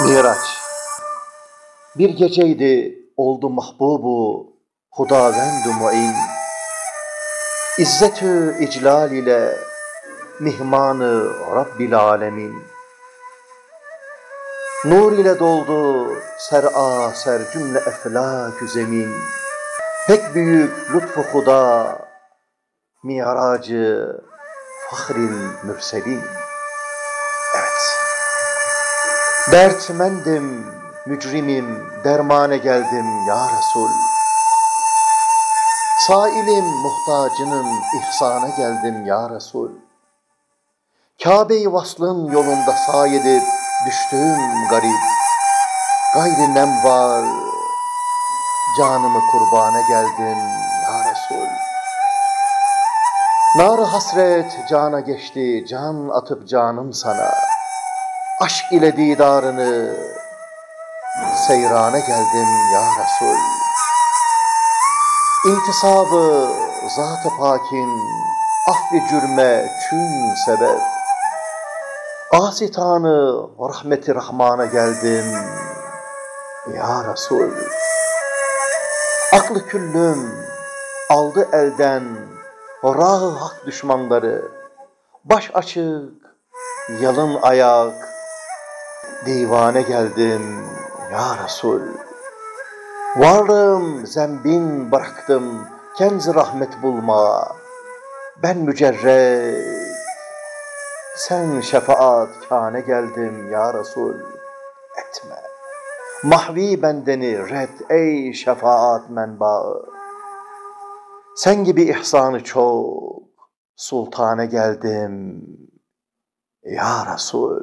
Miraç. Bir geceydi oldu mahbubu Hudavendu mu'in. İzzetü iclal ile mihmanı Rabbil alemin. Nur ile doldu ser'a ser cümle eflakü zemin. Pek büyük lütfu huda Miracı fahril mürselin Dertmendim, mücrimim, dermane geldim ya Resul. Sailim, muhtacının ihsana geldim ya Resul. Kabe-i vaslın yolunda sayedip düştüğüm garip. Gayri nem var, canımı kurbana geldim ya Resul. Nar hasret cana geçti, can atıp canım sana. Aşk ile didarını seyrana geldim ya Resul. İntisabı zat-ı pakin, affi cürme tüm sebep. Asitanı rahmeti rahmana geldim ya Resul. Aklı küllüm aldı elden rah hak düşmanları. Baş açık, yalın ayak, divane geldim ya Resul. Varım zembin bıraktım kenz rahmet bulma. Ben mücerred, sen şefaat kâne geldim ya Resul. Etme. Mahvi bendeni red ey şefaat menbaı. Sen gibi ihsanı çok sultane geldim ya Resul.